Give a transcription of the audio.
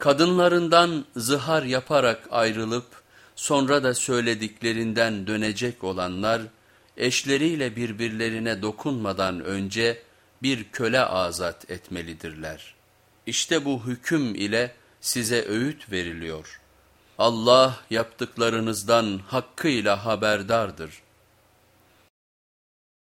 Kadınlarından zihar yaparak ayrılıp sonra da söylediklerinden dönecek olanlar eşleriyle birbirlerine dokunmadan önce bir köle azat etmelidirler. İşte bu hüküm ile size öğüt veriliyor. Allah yaptıklarınızdan hakkıyla haberdardır.''